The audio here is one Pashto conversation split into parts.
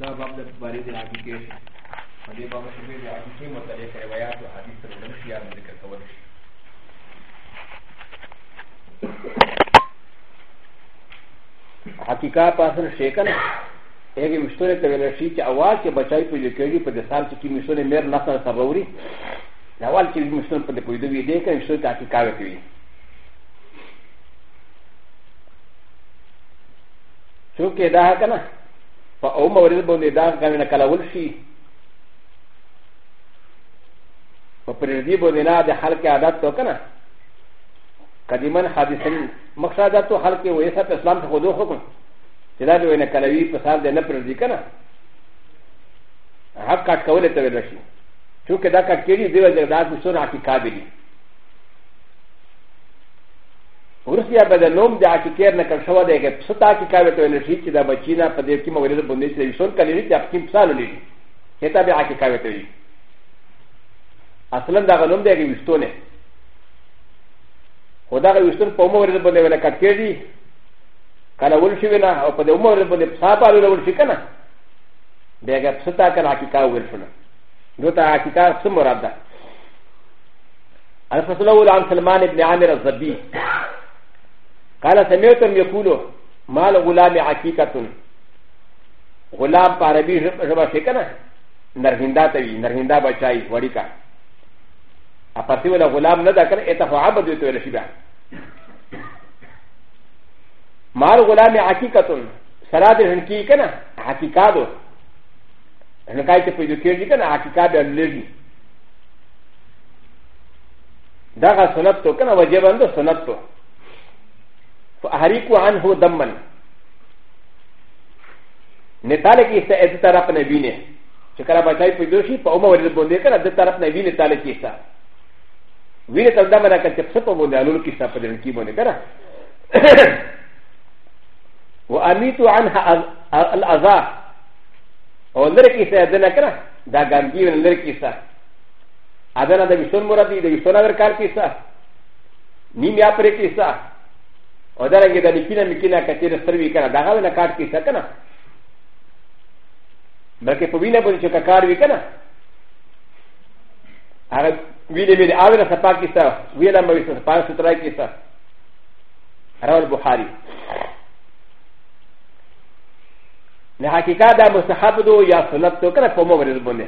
دا باب د بارے د حقیقت په دې باب کې د حقیقت متعلق روایت او حدیث سره د شیا ذکر کول شي حقیقت پاسن شیکن هغه مشتره ته ویل شي چې اواز کې بچای په لیکلي په د سال کې مشتره مېر نه سره سبوري اول چې مشتره په دې پویډوي دې کې مشتره د حقیقت کوي څوک دا کنه په او مورد باندې دا غوښنه کولول شي په پردي باندې نه د خلک عادت تو کنه قدیمن حادثن مقصد تو خلک وې سره اسلام ته خودو حکم چې دا به نه کلوي په سال نه پردي کنه حق کټ کولې ته ورشي چې دا کټ کېږي دیو دا د مسور حقیقت دی روسيا بدل نوم د عقیقیر نقل شوی دی که پسه تعقیقه وي ته ویل شي چې دا بچي نه په دې کې مورد باندې چې ویشون کړي دي چې حکیم پسانو لري هتا به عقیقه وي ته وي اصلا دا غنوم دی کې ویشتونه خو دا ویشتون په مورد باندې ولا کټکې دي کله ول شي نه او په دې مورد باندې پسا پالو ول شي کنه بیا که پسه تا کنه عقیقه ویل شونه دوته عقیقه څه مراد ده الفصل الاول عن سلمان بن عامر الزبي قال سمعتم يقولوا ما الغلام عقيقة غلام عربي جبا شكنا نرهندا تبي نرهندا بچاي وڑیکا اپاسی ولا غلام ندا کر اتفو عبد ویتو لشبا ما الغلام عقيقة سراد هنکی کنا حقیقا دو هنکای ته پیدا کېږي کنه حقیقا به لږی دا غا سنت تو کنه وجبند سنت تو فهريكو عنه دما نتالك يستا اد طرف نبينه شكرا بچاي پيدوشي فاوما ورد بونده كرا اد طرف نبينه تالك يستا وينه تل دمنا كان تبسط بونده علول كيستا پدرن كي بونده كرا واميتو عنها الاذى او لرکی سا ادنا کرا دا گامگی ون لرکی سا ادنا دا ویسون مرادی دا ویسون اگر کار کی سا نیم یا پرے کی سا و دا رنگی دا لیکینا میکینا کچیر سروی کنا دا غاوی نکار کیسا کنا بلکه په ویله باندې چې کار وی کنه هغه ویله مې اوله سپا کیسا ویله مې سپا سترای کیسا راول بخاری نه حقیقت دا مستحب دو یا سنت تو کنه په مو ورځ باندې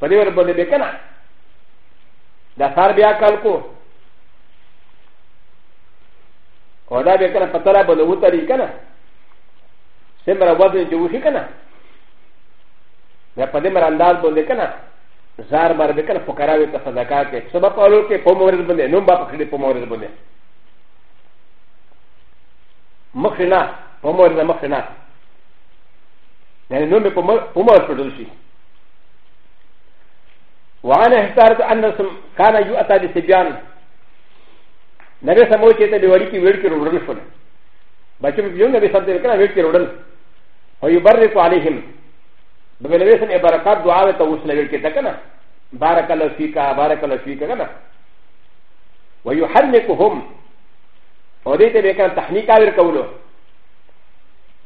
په دې ورځ باندې کنه دا سار بیا کال کو و دا به کنه پتلا به نو تری کنه سمرا وزن جو شي کنه دا په دې مر انداز باندې کنه زار مر به کنه فقرا وي ته صدقات کې سبا پالو کې په مورز باندې نو با پکړي په مورز باندې مخ نه په مورز مخ نه یعنی نو په مورز پټل شي وعن احتارت ان كان يؤتى بسبيان なべさもちてべわりきウェルキロールフォン。バチュウヨンがべさてかウェルキロール。おゆばれこありひん。バベレーションエバラカドアウトウスレベルキタカナ。バラカラフィカ、バラカラフィカガナ。おゆはんねこほん。おでてべかんたはにかウェルカウロ。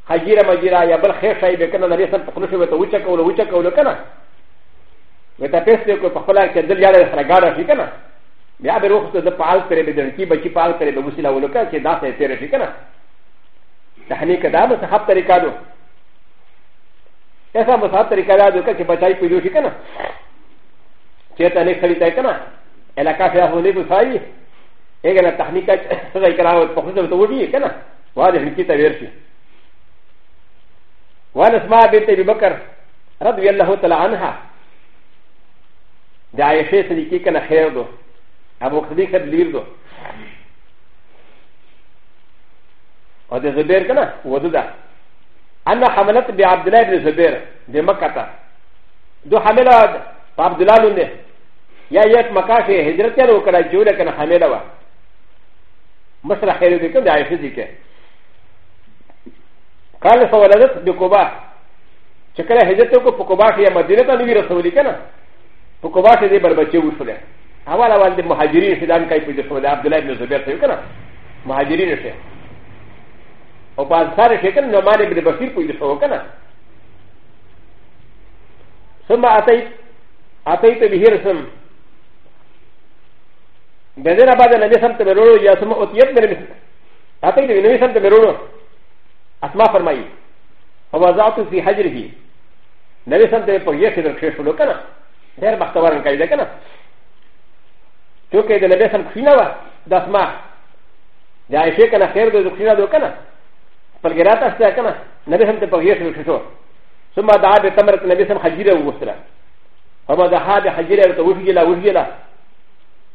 ハジラマジラやバラヘシャイベカナレーションとクルシュウトウチャカウロウチャカウロカナ。ウェタペスティコパフォラーキャンデルヤレスラガラフィカナ。やべろくとパーテレビでキバキパーテレビウシラウロカチダセテレシカナ。タハニカダムサハプリカド。エサムサハプリカダドカチバチャイプリシカナ。チェタネクリタイカナ。エラカフェアホネブサイ。エガナタハニカチライカラウトポケットウディカナ。ワデリキタウェルシ。ワナスマーベテリバカラドウェルハウトラアンハ。ダイシェスリキカナヘルド。アモクリカリルド。おでずべるかなおでだ。アナハマラトビアブデライズベル、デマカタ。ドハメラアブデラルネ。ややマカシェ、ヘジラテロからジュレカンハメラワ。マサラヘルディケンでアイフィジケ。カルソワラダツ、ドコバ。チェカラヘジェトコポコバシェ、マディレタンウィルソウリケナ。ポコバシェディバルバチュウフレ。اول اول د مهاجرین شدان کوي په دې سو د عبد الله بن زبیر څخه کنه مهاجرین شه او په انصار شه کنه نو مالک بن بصیر په دې سو کنه ثم اتيت اتيت به رسم د دې نه بعد نبی سمته ورو یا سم او تیت مې اتيت به نبی سمته ورو اسما فرمایي فوضعت في حجره نبی سمته په یې کې درښه شو کنه ډېر بختور کوي کنه څو کې د نبی سم خینه وا د اسما د عائشه کنه خیر د خینه دو کنه فلګرات استه کنه نبی سم ته پغیه شو شو ثم دعا به تمرت نبی سم حجیره وستره فما دعا به حجیره ته وفجلا وفجلا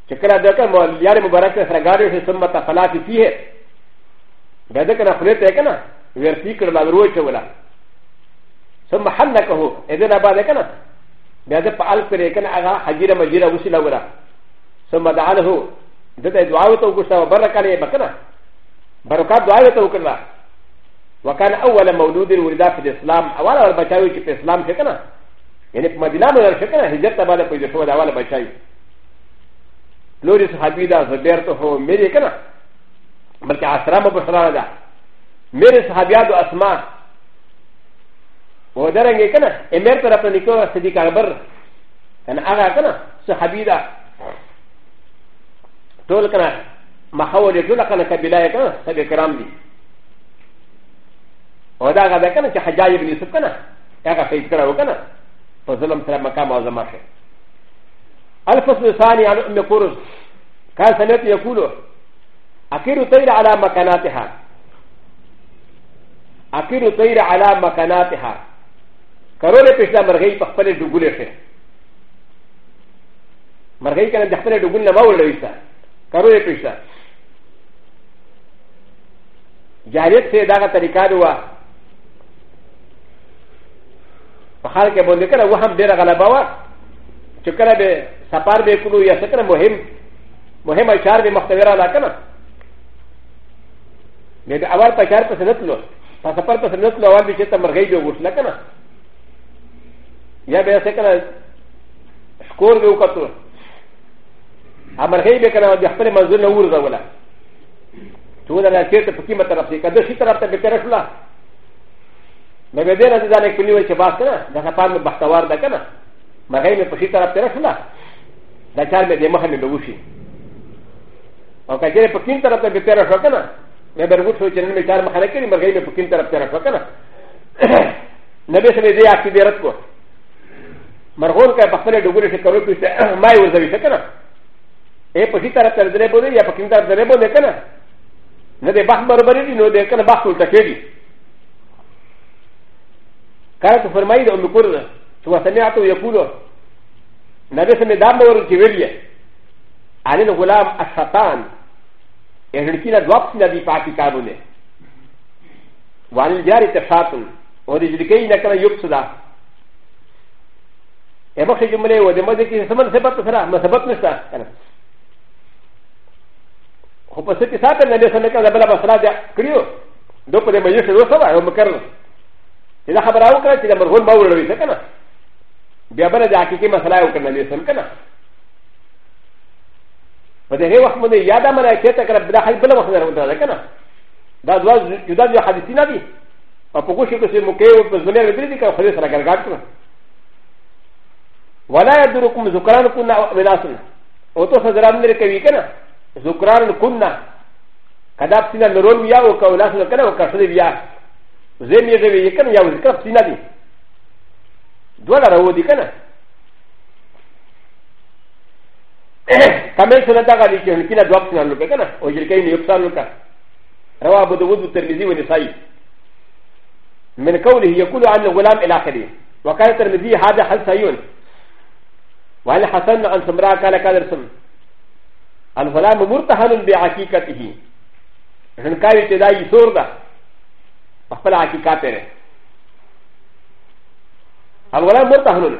چکر دا کنه یار مبارک سره غاړه شو ثم تفلات فيه به دا کنه خله ته کنه ورتی کړه لرو چولا ثم حنکه اذن بعد کنه بیا د پال کړه کنه هغه حجیره مجیره وسیله وره ثم دعانه دته دعاو ته وکړه او برکه لري بکنه برکات دعاو ته وکړه وكان اول مولود ولد في الاسلام اول اول بچاوي چې په اسلام کې کنه یعنی په مدینه باندې شکنه هجرت ته باندې پیدا شو دا اول بچاوي لوري صحابي دا زبير ته هو مې کنه بلکې اسرا مبشرا ده مې صحابيات او اسماء و درنګ کنه امیر طرف ته نکوه صدیق اکبر کنه هغه کنه صحابي ده トルカナマハウリトルカナカビラヤカサビカランディオダガベカナチハジャイブニスカナヤカフェイクラウカナファズルムサラマカマザマシェアルファスルサニアルメコルカサネティアクルアキルテイラアラマカナティハアキルテイラアラマカナティハカロレペシャマレイパフェルドグレシェマレイカナジャフェルドグレナマウルウィサ کرو یہ پیشتا جاریت سے دا کا طریقہ ہوا پخال کے بولے کرا وہ ہم ڈیرا غلبا ہوا چکر بے سپار بے کلو یا سکر مہم مہم اشار بے مختویرہ لا کنا میرے اول پچار پسندت لو پسپر پسندت لو اول بھی چیتا مرغئی جو گوش لکنا یا بے سکر سکور بے اکتور アマヘイベカラーでフェマズのウルザウラ。トゥーナーケータプキマタラフィカ、ドシタラタペテラフラ。メベデラザネクリウチバスナ、ダサパンバタワーダカナ。マヘイベプシタラペラフラ。ダチャーメデマハミドウシ。オカジェプキンタラタペテラフラカナ。メベルウチェンメチャーマハレキリマヘイベプキンタラペラフラカナ。なべせめでやきでらっこ。マホンカパフェルドウリシカルピス、マイウザビセカナ。エポジタラテレボディアパキンタレボディケナなでバッバーバリノディケナバットルタケリカラトフォルマイドのコーナーとはセミアトヤフロなでセミダムウルキウィリアアレのゴラムアサタンエルキナドワプシナディパキカブネワンジャリテファトンオリジリケイナカラユプスダエボシジムレオデマディキンサマセバトサラマセバトサラ هو بس كي ساعه النبي صلى الله عليه وسلم بلا بصرا جا كريو دو قد ما يشهد وصبا هو مكرر اذا خبر او كان كده مرغون باول روي سكنا بيابر جا كي مسلا او كان النبي صلى الله عليه وسلم كنا فده وقت من يادا منا كيتا كرا بلا حي بلا وقت درو ده كنا دا دوا جدا جو حديثنا دي فبوكوشي كو سي مكيو بزمنه بدري دي كان خلص راجل غاك ولا يدركم ذكرانكم من اصل او تو سزرام لري كوي كنا زكران كنا كذا بسنا نرون يا وكولاس نكنا وكاشد بيا زي ميزة بيكن يا وزكرا بسنا دي دولا رو دي كنا كمان سنة داغا لكي هنكينا دواب سنا لكي كنا وجلكين يبسان لكي رواه ابو داود والترمذي والنسائي من قوله يقول عن الغلام الى اخره وكان الترمذي هذا حسن وهل حسن عن سمراء قال كالرسم الغلام مرتهن بعقيقته رنكاوي تداي سوردا اقبل عقيقاته الغلام مرتهن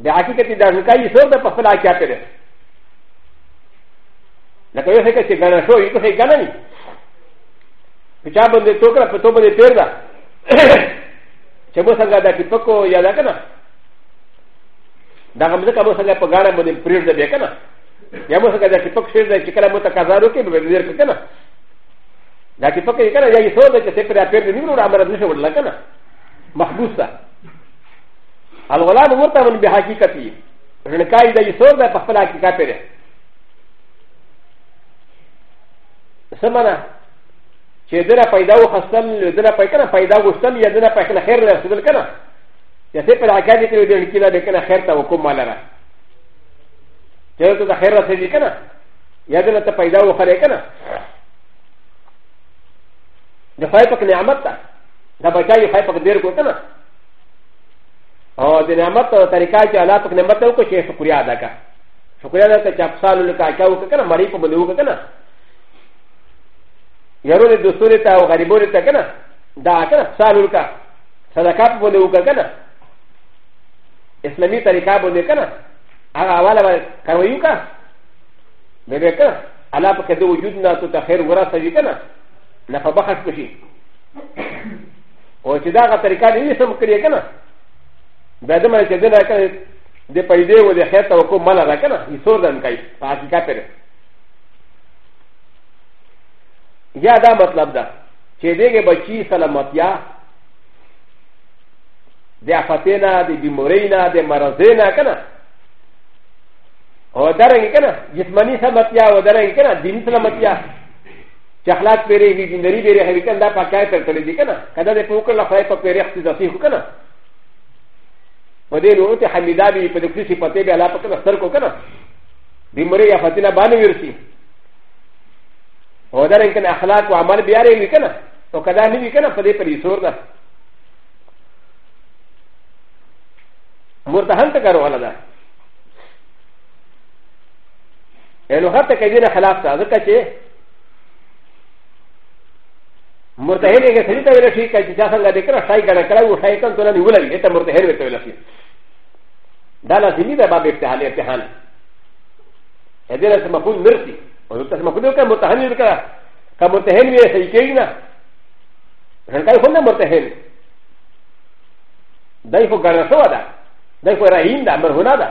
بعقيقته دا رنكاوي سوردا اقبل عقيقاته لكن يوسف كتير غنى شو يوسف غنى ني بچا بندے توکرا پتو بندے پیر دا چبو سنگا دا کی پکو یا دا کنا دا غمزه کبو سنگا پگانا بندے پریر دا بے کنا やもさかだけパクシェルでチカラモタカザロケブルディルカナだけパクリカナやいそうだけセプラペルニューラマラディションラカナマフブサアロラのウォタマンビハキカティーレカイダイソーダパフラキカペレサマナ چې دره پیدا و خستل دره پای کنه پیدا وستل یا دره پای کنه خیر له سدل کنه یا څه پر حکایت کې دې کله به کنه خیر ته وکم مال را やるとヘラセリカナやでなたパイダーをハレカナでファイパクネアマタダバジャイファイパクデルコタナアデナマタタリカジャーラパクネマタウコシェフクリアダカフクリアダカチャプサルルカキャウカカナマリコムデウカカナやるでドスレタウガリボレタカナダカナプサルルカサダカプボデウカカナ اسلامي طريقه بده كده هغه اواله به کاروي وکړه به به کړه الله په کده وجود نه تو ته خیر ورا سوي کنه نه په بخښ بشي او چې دا هغه طریقه نه سم کړی کنه به دې مله چې دې نه کړی د پیدې و د خیر توقع مل را کنه یې سور دن کوي په حقیقت پرې یا دا مطلب ده چې دېګه بچی سلامتیا د افتینا د بیمورینا د مرضینا کنه او درنګ کنه جسمانی سلامتیا او درنګ کنه دینی سلامتیا چخلاق پیری وی دیندری پیری هی کنه دا پکای تر تل دی کنه کدا دې په وکړه خو په پیری خپل ځسی خو کنه و دې نو ته حمیدا بی په دې کسی پته به الله په کنه سر کو کنه دې مری یا فتینا باندې ورسی او درنګ کنه اخلاق او عمل بیا ری کنه او کدا نه وی کنه په دې پرې سور ده مرتهن ته کارو ولا ده ا ن ه ت ك ي د ن ا خلاف ت ا ذ ك ا شيء مرتهن ا ك س ر ي ت ا ولا شيء ك ج ا س ن ا ذكر شيء كذا كذا وشيء كان تولى نقوله إ ت ا مرتهن ولا شيء ده لازم يبقى باب امتحان امتحان هذا لازم مفهوم مرتي ولازم مفهوم كذا مرتهن كذا كمرتهن ولا شيء كذا هل كان يكون مرتهن ده يفوق غير سوا ده ده يفوق رهين ده مرهون ده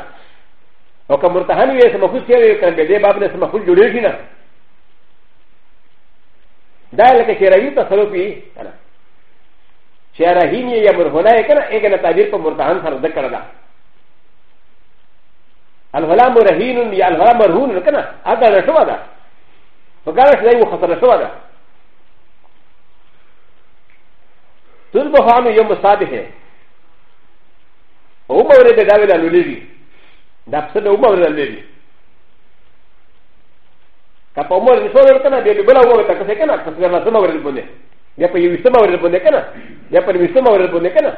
او که مرتحن وي سمخوز کې وي کنه دې باب نه سمخوز جوړېږي نه دا لکه چې راوي تصرف وي کنه چې راهین یا مرهونه یې کنه اګه نه تعبیر په مرتحن سره ذکر ده الغلام رهین یا الغلام مرهون کنه هغه نه شو ده وګاره شوی و خطر شو ده تذبحان يوم صادقه هو مورد داوی لولوی ダプセドウマウザンデビカパモリソルカナデビブラウォータカセカナカセカナサマウルボネやっぱりウィスマウルボネカナやっぱりウィスマウルボネカナ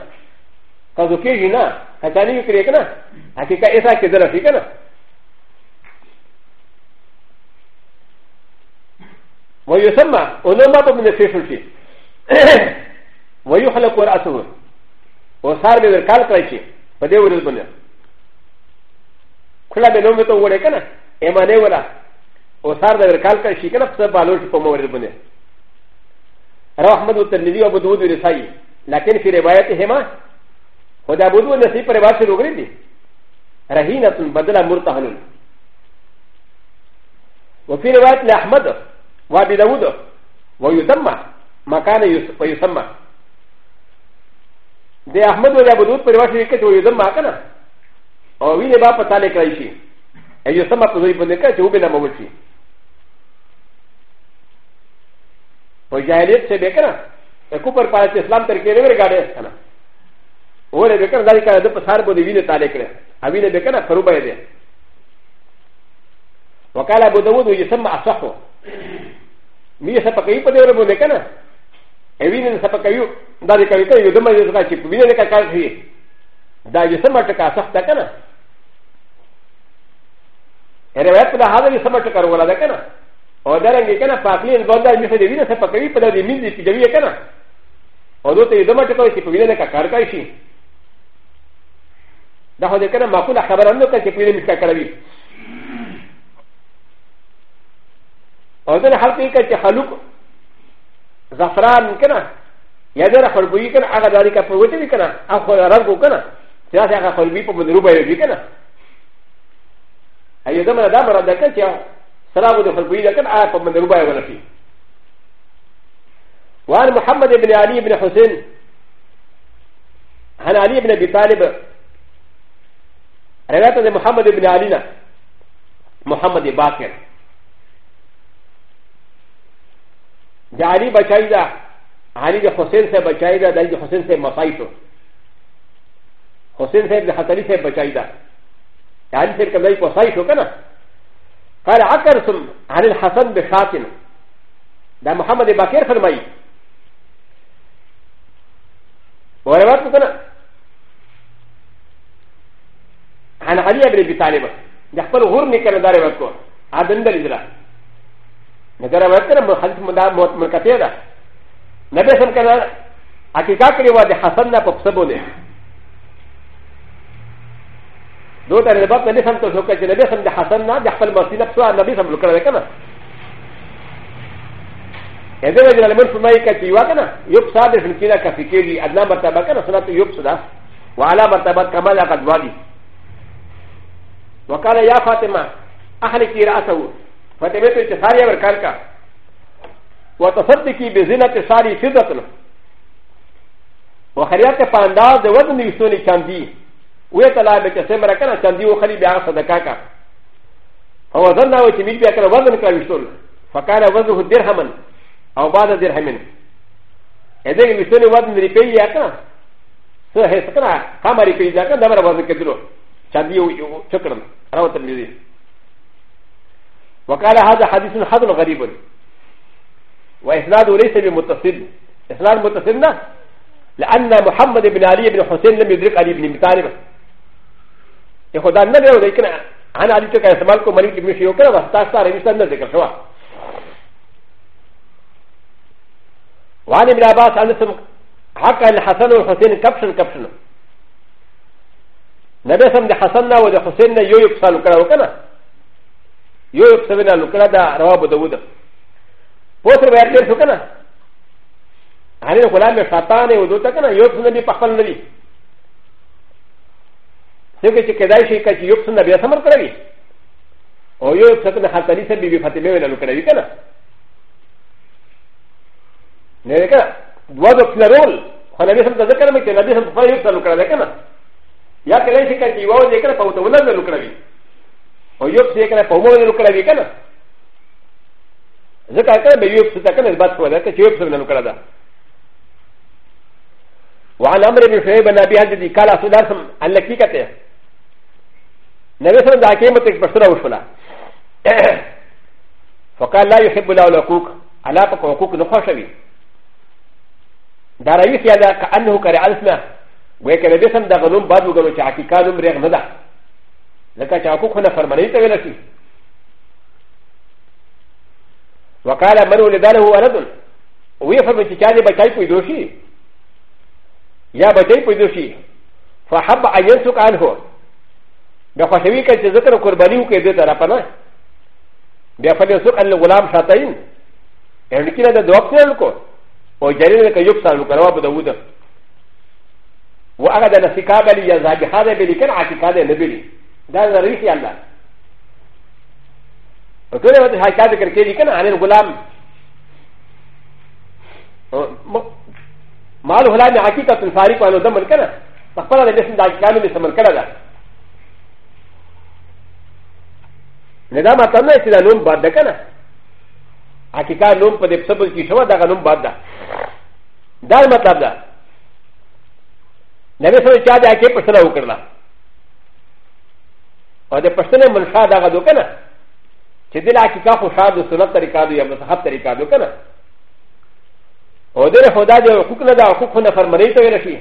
カズケジナカタニウクレカナアキカエサケザラフィカナウヨサマウノマトミネセシュシウヨハラコアソウウサービルカルカイシウデウルボネ كلا بنوم تو ولي كنا اما نولا وصار ده بركال كان شي كنا بسبب بالوش بمورد بني رواه احمد والترمذي وابو داود والنسائي لكن في روايتهما وده ابو داود والنسائي في روايه الوغري دي رهينة بدل مرتهن وفي رواية لأحمد وابي داود ويسمى مكان ويسمى دي أحمد وابو داود في رواية ويسمى كنا او وینه با په تاله کړی شي ایو سم په دوی باندې کړه چې وبې نه مول شي په جاهلیت څه به کړه کوپر پاره چې اسلام تر کې ور غاډه کنه وره به کړه ځکه د په سار باندې وینه تاله کړه او وینه به کړه خروبه دې وکاله ابو داود وی سم اصحو می څه په کې په دې ور باندې کنه ایوینه څه په کې دا دې کوي ته یو دمه دې څه چې وینه دې کار کوي دا یې سم ټکا سخته کنه ر و ا ي ت ل ه هذا يسمى شكر ولا ذكنا او دارن كنا فاقلين بودا مثل دينا سفكري بدا دي مين دي جويه كنا او دوت يدما تقول كي بينا لك كاركاي شي ده هو كنا معقول خبر عنه كي بينا مش كاربي او دنا حلق كي كي خلوق زعفران كنا يا دار خلبوي كنا اغا ذلك فوتي كنا اخو رغو كنا ثلاثه اغا خلبي بمدروبه يجي كنا アイザマダマラダケチア、サラブのフォルビダケアフォムデルバイワラフィ。ワン、モハマディブンアリブン・ホセン、ハナリブン・ビタリブ、レガタデ・モハマディブン・アリナ、モハマディ・バケル。ジャーリバチャイダ、アリブ・ホセンセバチャイダ、ダイブ・ホセンセ・マサイト。ホセンセブ・ハタリセバチャイダ。يعني سير كم يكو سايشو كنا قال عكرسم عن الحسن بشاتن ده محمد باكر فرمي ورواته كنا عن علي بن ابي طالب يقبل غرني كان دار وكو هذا ندل اجرا نجرا وكنا حديث مدى موت مركتيه ده نبي سم كنا حقيقه كريوا ده حسن ده بصبونه どうだればなべさんとそかじれべさんではさんな、ではさんましなぷらなべさんのかれかな。えでもじゃあ、もうまいかちわかな。よくさでんきらかききり、あなまたばかな、そのとよくさだ。わらまたばかまらかわり。わからやファテマ、あはりきらさう。ファテメトチサリアはかんか。わたさてきべぜなてさりきだと。わかりやてパンダーでわたにそうにかんで。و ت ل ا ب ك س م ر ك ن ا تندي و خلي بها صدقاكا هو ظن و تميل بها كان وزن كان يشتغل فكان وزنه درهما او بعد درهما اذن يشتغل وزن ريبي ياكا سهسكنا كما ريبي ياكا دبر وزن كدلو تندي وشكرا روى الترمذي وقال هذا حديث حسن غريب واسناده ليس بمتصل اسناد متصل لا لان محمد بن علي بن حسين لم يدرك علي بن مطالب ا خ د ا ن ه لري ولكن انا علي تك استعمال كو مريض ابن شيوخ كذا واستاس صار يستند ذكر شوا وعن ابن عباس عن اسم حق الحسن والحسين كبشن كبشن نبي سم ده حسننا وده حسيننا يو يبسا لكنا وكنا يو يبسا بنا لكنا ده رواب داود پوتر بيار دير شو كنا هنين غلام شاطانه ودوتا كنا يو يبسا نبي پخفل نبي لكن كداي شيء كي يبصن نبي سمر كري او يو سكن حتى ليس بيبي فاطمه ولا لكري كنا نيكا دوازو كنرول خلنا بيسم تذكر مكي نبي سم تفاي يبصن لكري كنا يا كداي شيء كي يواو ذكر فوتو ولا لكري او يو سيكنا فومو ولا لكري كنا ذكر كنا بيوب ستكن البات فولا كي يبصن لكري وعن امر بن شعيب بن ابي هجدي قال سداسم الكيكته ن ب ي سلم د ح ك ي م ت ك بسرعه وشولا فقال لا يحب الله الحقوق على فك حقوق نخشوي دار يوسف هذا ك أ ن ه كري عرفنا ويك ن ب ي سلم د غنوم بعض وغنو شعكيكا نمريغ ندى لك شعكوك هنا فرماني تغلسي وقال من ولدانه ولد ويفهم ان تشاني بشايك ويدوشي يا بشايك ويدوشي فحب ان ينسك عنه بیا خوشوي که چې ذکر قرباني وکړي دې طرفه نه بیا فلیسوک ان غلام شاتین هډکی نه د دوه پیل کو او جری نه کيوب سالو کروا په داوود و هغه د نسکا بلی یا زاجحا ده بلی کن عتیقا ده نه بلی دا د ریسی الله او کله وته حکا ذکر کړي کنه ان غلام مال غلام عتیقه تنفاری په نو دمن کنه په خپل د جسم د عتیقانو به سمن کړه نه دا مطلب نه چې دا نوم باد ده که نه حقیقت نوم په دې سبب کې شوه دغه نوم باد ده دا مطلب ده نبی سره چا دا کې پښتنه وکړه او د پښتنه منشا دغه دو که نه چې دل حقیقت خو شاد او سنت طریقه دو یا مذهب طریقه دو که نه او دغه خدا دې حقوق نه دا حقوق نه فرمایي ته ورشي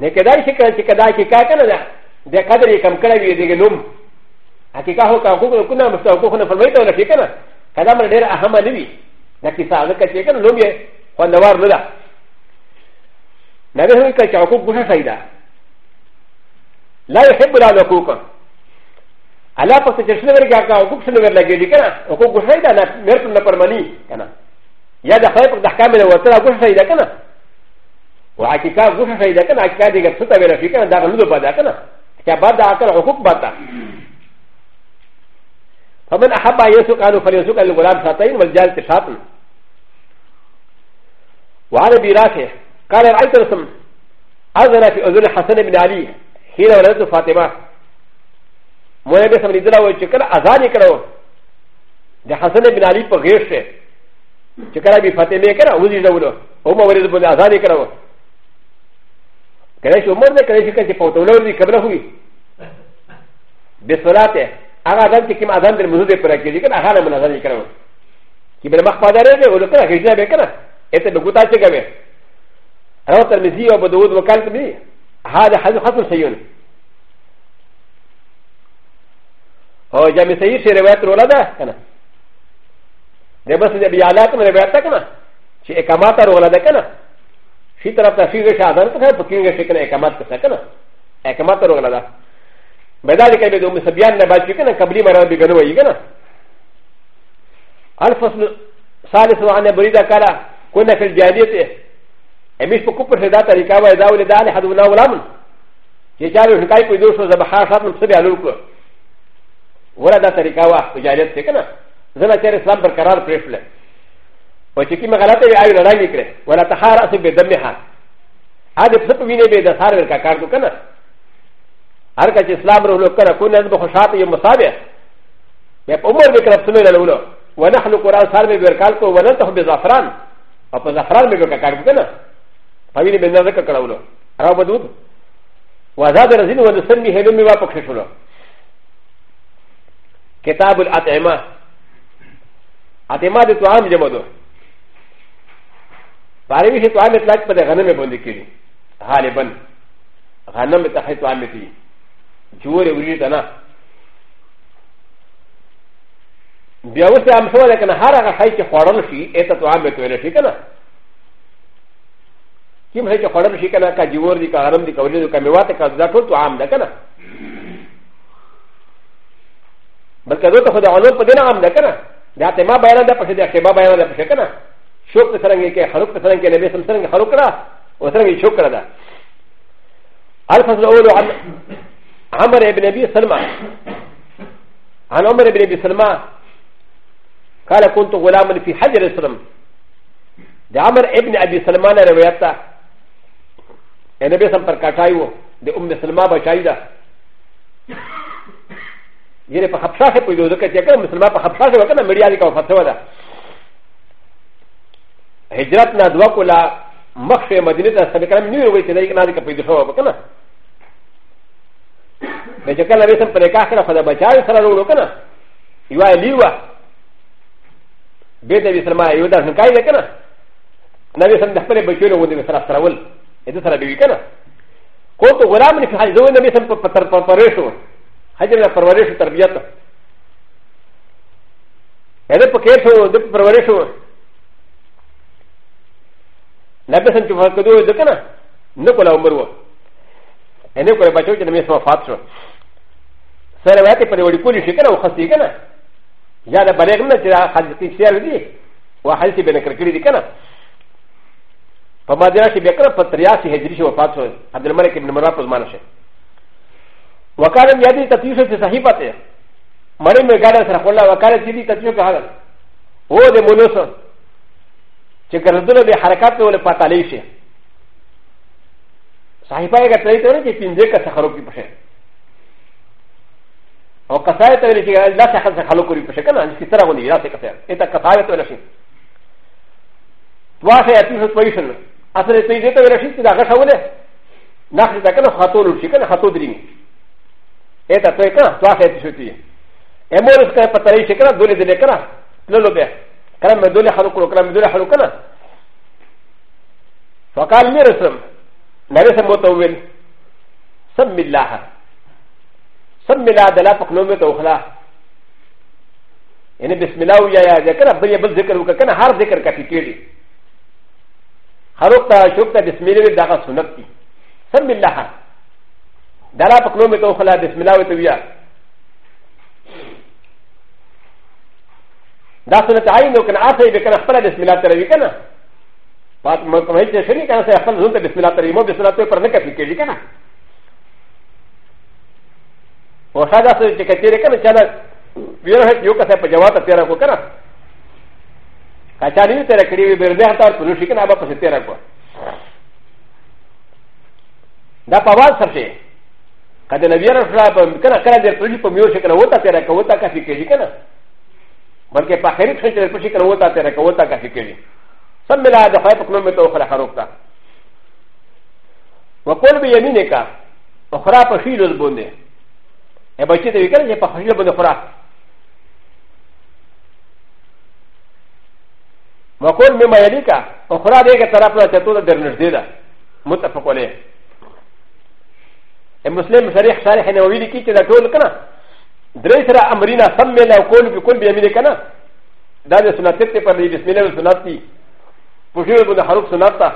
ねかだいしかちかだきかかなでかでかんからびでげるん。あきかほかほくなむさほくなふめとなきかな。かだまれあはまにび。なきさあかちかのみえ、ほんなわるだ。なべへんかちゃこぶはさいだ。らいへぶらのこか。アラパセチェスネルガーがおくすぬがらげりかな。おこぶはいだな、メルトのパマニーかな。やだ、はやくだかめのわたらごはさいだかな。و ا ك ي ك ا غ و ش ا شايدا كان ا ك ي ك ا دي غسطا بلا فيكا دا غلو بدا كان كابا دا اكل حقوق باتا فمن احب يسوق قالوا فليسوق الغلام ساتين والجال تشاطن وعلى براشه قال رايت رسم اذن في اذن حسن بن علي حين ولدت فاطمه مولانا بسم الله وشكرا اذاني كرو د حسن بن علي په غیر شه چې کله به فاطمه کړه وزي ډول او مورید بن اذاني کړه كلاش عمر ده كلاش كتي فوتولو دي كبره هوي بسلاته اغا دان تي كيم اذان در مزود پر كي دي كن اغا من اذان يكرو كي بر مخ پادار ده ولو كنا كي جابه كنا ات بكوتا چه گوي رو ترمذي او بدود وكالت بي هذا حديث حسن سيون او جامع سيد شي روایت رولا ده كنا ده بس ده بيالات من روایت كنا شي اقامات رولا ده كنا シタラタシーシャダンタプキングシェケンエカマツセカナエカマトロガラバダリケビドミサビアンダバチキンカブリマラビガノイガナアルファスサリスワンエブリダカラコナフィルジャリエテエミスポコプセダタリカワイダウリダリハドナウラムジャリウンカイプドショザバハシャムセビアルクウラダタリカワジャリエテカナザナチェレスランバカラプレフレ و چې کوم غلطه وي آی لړای نکړي ولا تخارس بدمها هدا په څه ویني به د سار ورکا کار کو کنه هر کچ اسلام رو لوک کنه کو نه به خوشاته یم مصابه به په عمر به کرب سمې لولو ونحن قران سار به ورکال کو ونته به زعفران او په زعفران به کار کو کنه په ویني به نه زکه کړهولو راو بدود وزاد رزين ودسن به هلمي واپک شولو كتاب الأطعمة أطعمة دي طعام جمدو فارمي هي توام اطلاق پر غنم باندې کړي غالبا غنم ته هي توام دي جوړ وری ده نه بیا اوس هم څه ده کنه هر هغه شی چې خوړل شي اته توام ته ویل شي کنه کیم هي چې خوړل شي کنه کا جوړ دي کا غنم دي کا ولې کا میوات کا دا ټول توام ده کنه بلکې دوی ته خدای علو په دې نه عام ده کنه دا ته ما بیان ده په دې کې ما بیان ده په کنه شوق سرنگی کے حروق سرنگی نبی سم سرنگی حروق کرا و سرنگی شوق کرا دا الفصل اول عن عمر ابن ابي سلمى عن عمر ابن ابي سلمى قال كنت غلاما في حجر السلم دا عمر ابن ابي سلمى نے روایت تھا نبی سم پر کٹائی وہ دے ام سلمہ بچائی دا یہ نے پخبشا سے پوچھ دو کہ مسلمان پخبشا سے وکنا میڈیا کا فتوا تھا هجرت نه دوه کولا مخشه مدینه ته سره کلم نیو وی چې دای کنه کې پیدا شو کنه به چې کله وسم پر کا سره خدای بچای سره ورو کنه یو لیوا به دې سره ما یو درس کای ده کنه نبی سم د خپل بچو له ودی سره سره ول دې سره دی کنه کو ته غلام نه فحال زو نبی سم په تر پر پرېشو حجر نه پرورېشو تربیت هغه پکې شو د پرورېشو なべさんちゅうわけどうでかなのこらおむろ。えねこればちょうちんめさまファッション。それはてこれをりこりしかなおかしいかな。やらばれんなちらはじきしやるで。わはじべなくりでかな。パマデラシベカパトリアシヘジリシュファッション。アデルマレキンのマラポズマラシェ。わからんやでたというせさひばて。マレメガラスラフォラわからんやでたというかはら。おでものさん。چې ګرځول به حرکت ول پاتې لشي صاحب هغه ته ته چې پینځه کا سخرو کې پشه او قصای ته لري چې الله څخه سخلو کوي پشه کنه ان کیسره ونی راته کته اته قصای ته لشي واشه اته پوزیشن اصل ته دې ته لشي چې دا غښوله نخ دې کنه خاطول شي کنه خاطو درې اته ته کنه واشه ته شوتي امور څخه پتہ لري چې کنه دولې دې کنه نو لوبه كلام مدول حلوك وكلام مدول حلوك انا فقال لي رسم نرسم متول سم الله سم الله دلا فقلومه توخلا يعني بسم الله ويا يا ذكر بل بل ذكر وكنا هر ذكر كفي كيدي حلوك تا شوك تا بسم الله دغه سنت سم الله دلا فقلومه توخلا بسم الله وتويا ダスナタイノキンアセビカナファラディスミラテレビカナパーマコメンテシリカナセファルズンディスミラテレビモディスラテプラネカフィケリカナオシャダスジケテレカナチャラビアヘヨカセパジャワタテラコカナカチャリウテレクリビベルネハタプルシキナバプセテラコダパワーサシェカデナビアラフラブカナカラデプリポミューシェカナウォタテラコウタカフィケリカナバケパヘリクションでプシカウォーターテレカウォーターカヒキリ。サメラダファイプクロメトウハラハロクタ。ウォコルビヤミネカ、ウォラパシールズボンデ。エバチテウィケルジェパシルボンデフォラ。ウォコルミマヤリカ、ウォラディケタラプラチェトウダデルディダ。ムタフォコレ。エムスレムシャリクシャリヘナウィリキチェダトウルカナ。درې سره امرینه سم مله او کول به کول به امینه کنه دا د سنت ته پر دې بسم الله سنت دي پوښیو به د حروف سنت ته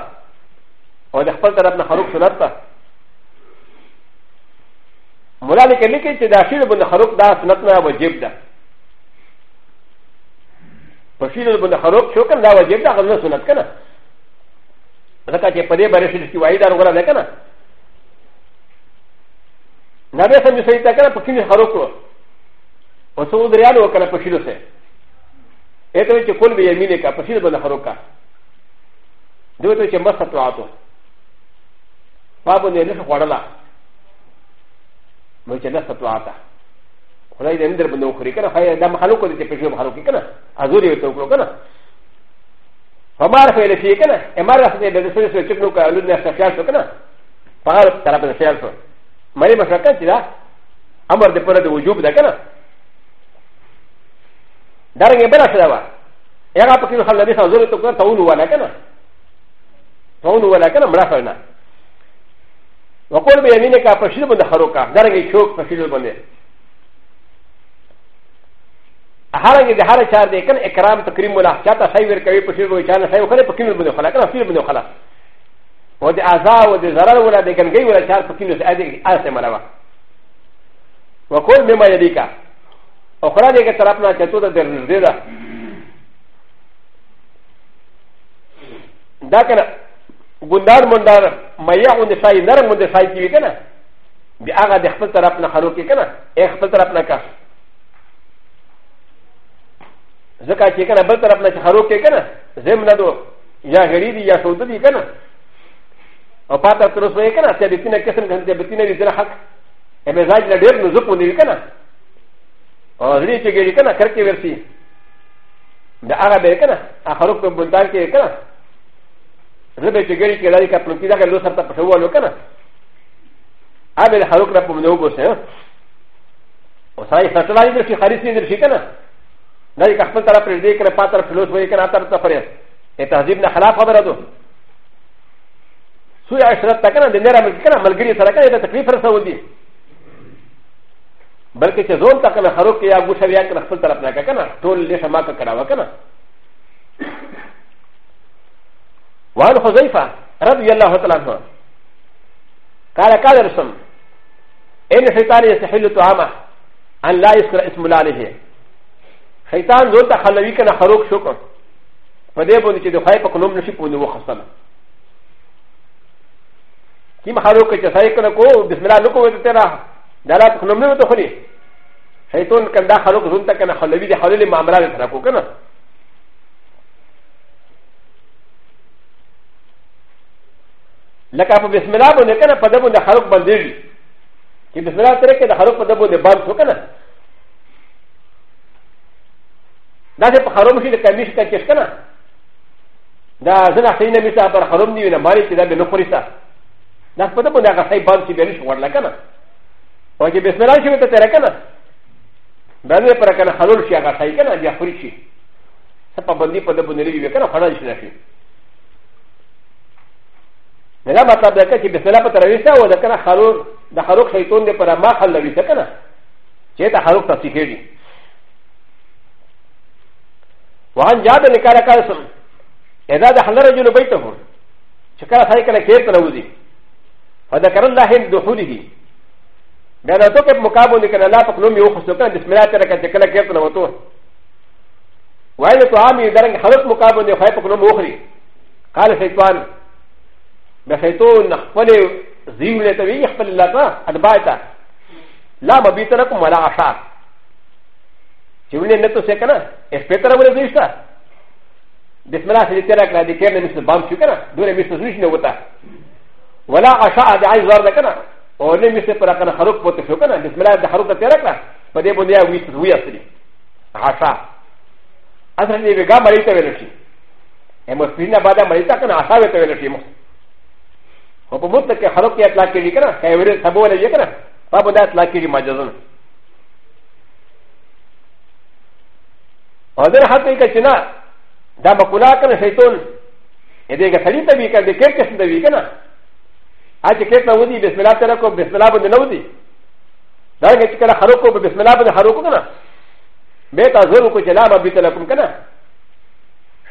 او د خپل طرف نه حروف سنت ته مولا لیکل لیکي چې دا شیر به حروف دا سنت نه واجب ده پوښیو به حروف شو کنه دا واجب ده غلط سنت کنه ځکه چې په دې باندې شې چې وایي دا وګړه نه کنه نبی سمجه سي تا کنه پکې حروف کړو و سو دریالو وکړه په شیلو سه اته چې کول به یمینه کا په شیلو باندې خروکا دوی ته چې مستطاعتو بابو نه نه خوړلا نو چې نه استطاعت خدای دې اندر باندې وخوري کنه خای دا مخلوق دې په شیلو مخلوق کنه حضور یې ته وکړو کنه فمار خیل شي کنه امر راځي د دې سره چې نو کالو نه استخیال شو کنه په هر طرف نه خیال شو مې مشکل چې دا امر دې پر دې وجوب ده کنه ダレンゲベラシダワ。エラパキルハラビサウルトクタウンワラケナ。タウンワラケナムラファナ。ウォルベミネカパシルブンダハロカ、ダレンゲショーパシルブンデ。アハランゲハラチャーディケンエクラムとクリムラチャタサイウェルカリプシルブンチャーサイウェルパキルブンダハラケナフィルブンダハラ。و د ازا و د زرار ولا د کنګي ولا چار پکینو سي ادي اسه مراوا وکول مما يديكا او خلا دې کې طرف نه چتو ته درنږدې ده دا کنه ګوندار مندار میا غوندې سای نرم غوندې سای کیږي کنه بیا هغه د خپل طرف نه خلو کې کنه یې خپل طرف نه کا ځکه چې کنه بل طرف نه چې خلو کې کنه زم نه دو یا غری دي یا سود دي کنه او پاته تر اوسه کنه چې بتینه قسم کنه چې بتینه دې حق مزاج نه ډېر نزدې پونې کنه او زری چې ګری کنه کرکې ورسی دا هغه به کنه اخرو په بولتان کې کنه زبې چې ګری کې لای کا پلوکی دا له سره په شوالو کنه اوبل حرکت را پم نو بوسه او سای فتلای دې چې خریص نه درشي کنه نه یک خپل طرف پر دې کړه پاتر فلوس وای کنه تر ته فریا ته تهذیب نه خلاف خبره ده سوی عشرت تکنه د نرم کنه ملګری سره کنه ته تکلیف رسول دي بلکې چې زوم تا کنه خروق یا ګوشه یا کنه خپل طرف نه کنه ټول دې شما کا کړه وکنه وان حذیفه رضی الله تعالی عنہ قال قال رسول ان شیطان یستحل طعامه ان لا یذكر اسم الله علیه شیطان زوم تا خلوی کنه خروق شو کو په دې باندې چې د خای په کوم نشي پونه وخصله کی مخالو کې چې ځای کنه کو بسم الله نو کوه ته ダラクノムトホリシャイトンカンダハロクズンタカナハレビデハレリマムラルタラコカナラカフビスメラボネカナパダボンダハロクバンデリキビスメラテレケダハロクパダボンデバントカナダセパハロムシリカミシカチェスカナダザナセイナミサパハロムニウナマリチダベノフォリサダスパダボンダガサイバンシベリシュワラカナ و ج ب س م ا ل ه ش ب ت ت ر ك ن ا بلد ا ر ك ن ا حلول ش ي ا غ ا ش ا ي ك ن ا ب ي ا خ ر ي ش ي سبا بندي قد ب ن ر ي ب ك ن ا خلال ش ن ا ش ي نجا مطلب ذ ك ا ت ب س م ا ل ه ت ر ي س ا و ذ ك ن ا حلول د حلوك شيطان د ا ر ما خلال ي س ك ن ا جيتا حلوك تصيحيري وعن جابر نكالا كاسم اذا دخل رجل بيته شكرا سايكنا كيف تلوزي فذكر الله دخوله だから、トケモカボニカラパクロミオホソカン、ディスメラテラカテカラケプノト。ワイルトアミダンハルモカボニハイパクロモリ、カルセイトワン、メセイトン、フォレズイムレトリー、フォレラタ、アドバイタ、ラバビタラコマラアシャ。チューネネットセカナ、エスペタラブルズイスタ。ディスメラテラカディケルミスバンシュカナ、ドレミスウィシノウタ。ولا أشاء دعي زار ذكرنا او نه مې څه پر کنه حروف پته شو کنه بسم الله د حروف ته راکړه په دې باندې وی څه وی اصلي عاشا اصل دې وګا مړی ته ویل شي هم سپینا بادا مړی ته کنه عاشا وی ته ویل شي خو په مطلق کې حروف کې اطلاق کېږي کنه کای ورې سبو ولې کنه په باندې اطلاق کېږي مجازن او در حتی کې چې نه دا مقولا کنه شیطان دې کې سړی ته وی کنه دې کې څه دې وی کنه アチケットウディ、ビスメラテラコ、ビスメラブのノディ。ダーゲットからハロコ、ビスメラブのハロコナ。ベタゾロコジャラバビテラコンカナ。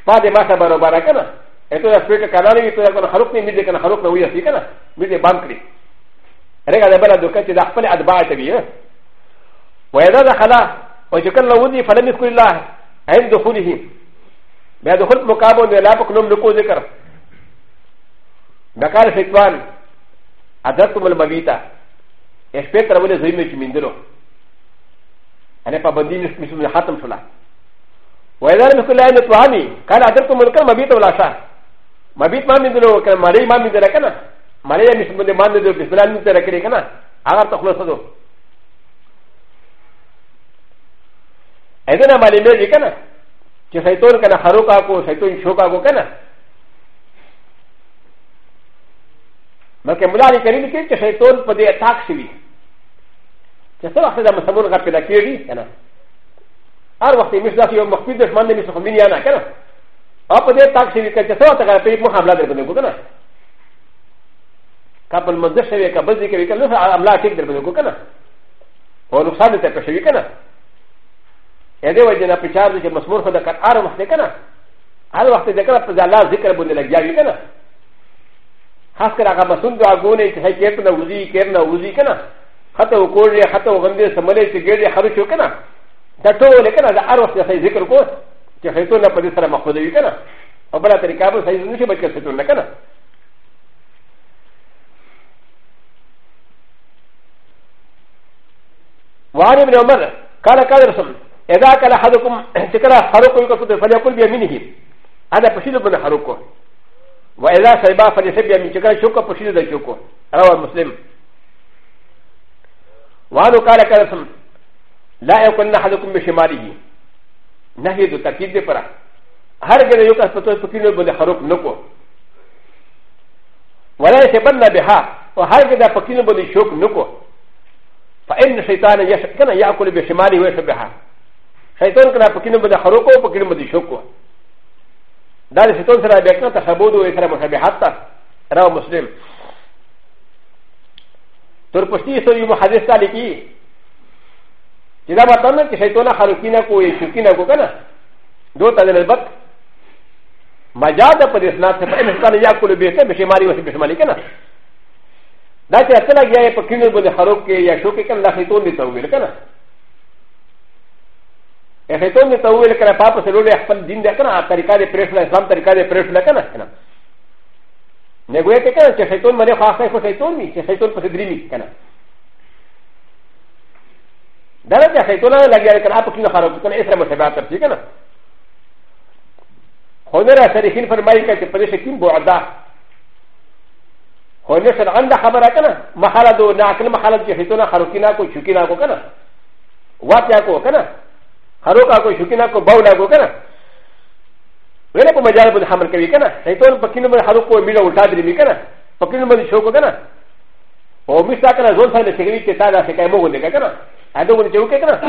スパデマサバロバラカナ。エトラスペカナリトラコンハロコミディカンハロコウヤシカナ。ミディバンクリ。レガレバラドカチダファレアドバーテビア。ウェザーハラ、ウジカナウディ、ファレミスクリラ、エンドフォニヒ。ベアドホルモカボンでラボコノムのコゼカ。ダカルセクワン。ادركتم المبيتا اشبيت رولي زيمك من دلو انا فبدي مثل حاتم شلا واذا لم يكن لا يطعمي كان ادركتم الكلمه مبيتا ولا شا مبيت ما من دلو كان مريم ما من دلو كان مريم مثل ما من دلو بسم الله من دلو كان اغار تخلص دلو اذا ما لم يجي كان چې سيطور كان خروقا کو سيطور شوقا کو كان なけむらりかりにきて、シェイトン、ポディアタクシビ。キャスラーセダムサムラピラキリ、キャナ。アワティミスダシオマフィデスマンデミスフォミニアナ、キャナ。アポディアタクシビ、キャスラーセダペイモハムラデルブルグナ。カプルマンデシェイカブズキリカルアムラティブルグナ。オルサルテペシビキナ。エレワジナピチャーズ、マスモフォダカアラマステキナ。アワティデカラプザラ、ゼカラブルギャリキナ。ハスカラガマソンドアゴネチヘケプナウズイケナウズイケナハトウコリハトウガンデサマレチゲリハルシュケナダトウレケナダアロスヤサイゼクルコーチヘトナパディサラマホデユケナアバラテリカブサイズニシバケセトナケナワニブルマルカラカルソンエダカラハドコンテカラハロコンコトファレコンビアミニヒアダプシドブナハロコン و إ ذ ا سيبا فليسب يا ميشكا شوكا بشير ذا شوكو روى مسلم وهذا قال كرسم لا يكون احدكم بشماله نهي ذو تاكيد دي فرا هرجل يوكا فتوى فكينو بن خروق نكو ولا يسبن بها وهرجل فكينو بن شوك نكو فان الشيطان يشكنا ياكل بشماله ويشبهها شيطان كنا فكينو بن خروق وفكينو بن شوكو ダルシトンサラベカタサボドウエサラマハビハタラムスリムトルプシティソユマハデスタリキジダバタナキシトナハルキナコエシュキナコカナドタネルバッマジャダパディスナセフェンスタリヤコルベセミシマリウスミシマリカナダチアセラギアエパキノブルハロケヤシュキカナシトンディトウエルカナ ا ه ت و ن ت و ل ك ر ا ب ا س ل و ل ي خ ف ل دين د ك ن ا ت ر ي ق ا د ي پرشن اسلام ت ر ي ق ا د ي پرشن ك ن ا ك ن ا نگوی که کنه چه شیطان مری خواه خیلی شیطان می چه شیطان پس دری می کنه داره چه شیطان ها لگی آره کنه آپ کنه خراب کنه اسر مصیبات تبسی کنه خونه را سریخین فرمایی که چه پدش کم بعدا خونه شرعن ده خبره کنه مخالد و ناکل مخالد چه شیطان خراب کنه کو چوکی ناکو کنه واتیا کو کنه ハロカコシュキナコバウナゴカナ。ウェルコマジャーブルハマカリカナ。セトンパキノブハロコミラウタディミカナ。パキノブショコカナ。おみさかなゾンサンでセキュリティタラセカモウネカカナ。アドウンジョケカナ。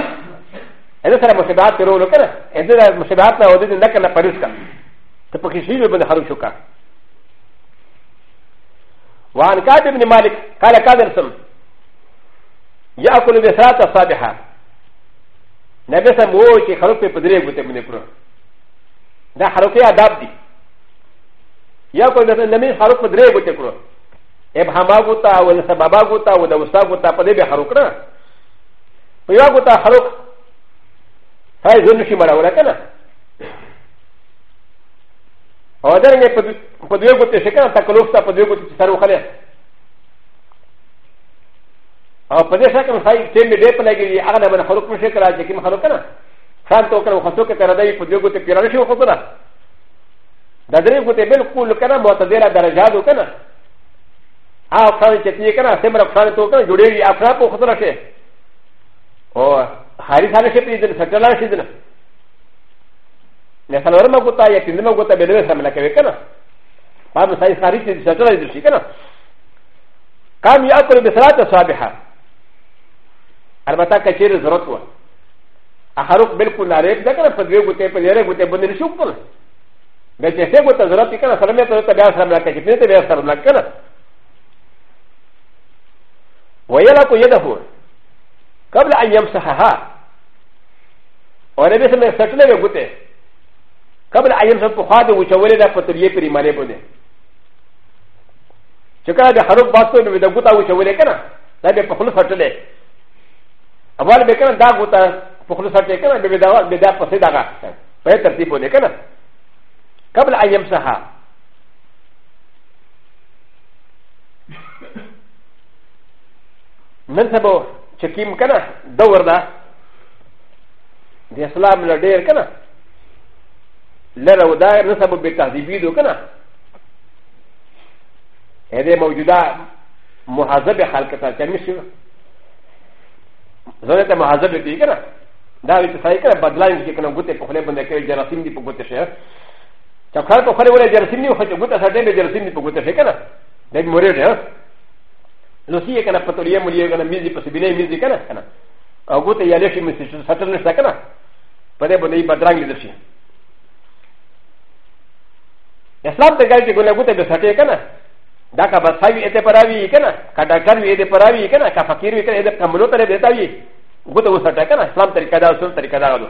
エレサラマセバーテローカナ。エレサラマセバータオディナカナパリスカ。タパキシルブルハロシュカ。وعن كاتب بن مالك قال كادرسون ياكل بسرعه صالحه なべさもおちハロペプレブテムネプロ。だハロケアダブディ。やこななみハロペプレブテプロ。エブハマゴタウダサババゴタウダウサゴタパデビハロクラ。ウヤゴタハロク。はい、ズムシマラウラカナ。おだんげパデューゴテシェカナタコロフタパデューゴテシャロカネ。او په دې شکل سای چې مې دې په لګي هغه نه باندې خلق مشه کړه چې کوم خلق کنه خان تو کړو خاصو کې تر دې په دې ګوتې پیرانه شو خو کنه دا درې ګوتې بالکل کنه معتدله درجات وکنه او خان چې دې کنه سمره خان تو کنه جوړې افرا په خطر شه او خاري خان شه په دې سټلا شه دې نه سلورم ګوتا یا پینځم ګوتا به دې سم لکه کنه په سای خاري چې سټلا دې شي کنه کام یاکل بسرات صابحه البته کچیر ضرورت و اخروق بالکل ناریب ده کنه پدوی گوته په یره گوته باندې نشو کنه به چې څه گوته ضرورت کنه سره مې ته ته بیا سره ملک کې ته بیا سره ملک کنه ویلا کو یده قبل ان يمسحها ولكن يجب ان يكون هناك قبل ان يمسحها هذا هو شوالي لا فتريه في رمالي بني شكرا بحروف باطل من الغوطه وشوالي كنا لا يكون هناك اول به کنه دا غوتا پخلو سره کنه به دا به دا پسې دا غا په ترتیب ونه کنه قبل ان يمسها نن سبا چکیم کنه دور دا د اسلام له ډیر کنه لره ودا نن سبا به تهذیبی دو کنه هدا موجوده محاذبه خلق ته چمشي زه ته محاذر لګی کنه دا وی ته صحیح کړه بدلایم چې کنه ګوتې په خله باندې کې جراثیم دی په ګوتې شه چې خپل په خله ولې جراثیم نه وخته ګوتې سره دې جراثیم دی په ګوتې شه کنه دا مورې ده نو سی کنه پتولې مولې کنه میزي په سبینې میزي کنه کنه او ګوتې یالې شي مې چې سټر نشته کنه په دې باندې بدرنګ لیدل شي اسلام ته ګل چې ګوتې به سټې کنه だかばさゆえてパラビーかな、かだかるえでパラビーかな、かファキリーかな、かものたれでたび、ごとうさたかな、スランタリカダー、ソンタリカダード。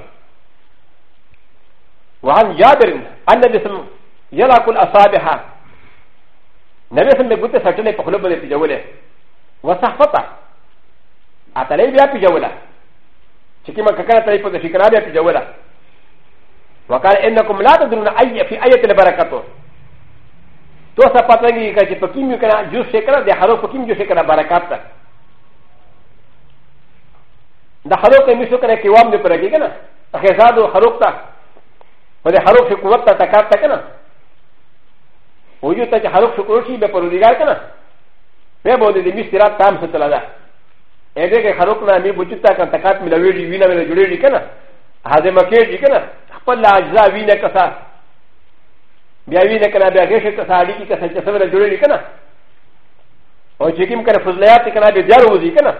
وعن جابر أن بسم يلاك الأصابح نبي سم بقول تسجل في قلوب من تجوله وصحفته أتلاقي بيا تجوله شكي ما كان تلاقي في ذكرى بيا تجوله وقال إنكم لا تدرون أي في أية البركة とさパタギがジパキミューからジューシェカーでハローパキミューシェカーバラカタ。だハローケミューシェカーキワムでプレギガナ。アヘザードハロータ。ウェハローシュクワタタカタカナ。ウユタチハローシュクロシーベプロリガカナ。ウェボディミスティラタムセトラダ。エレゲハローナミブチタカタカタミラウィリウィナメルジュリリカナ。ハゼマケジカナ。ハパラジザウィナカサ。بیا وی نه کنه بیا غشه ته ساډی کی کسه چې سره جوړی کنه او چې کوم کنه فضلیات کنه بیا جوړ وځي کنه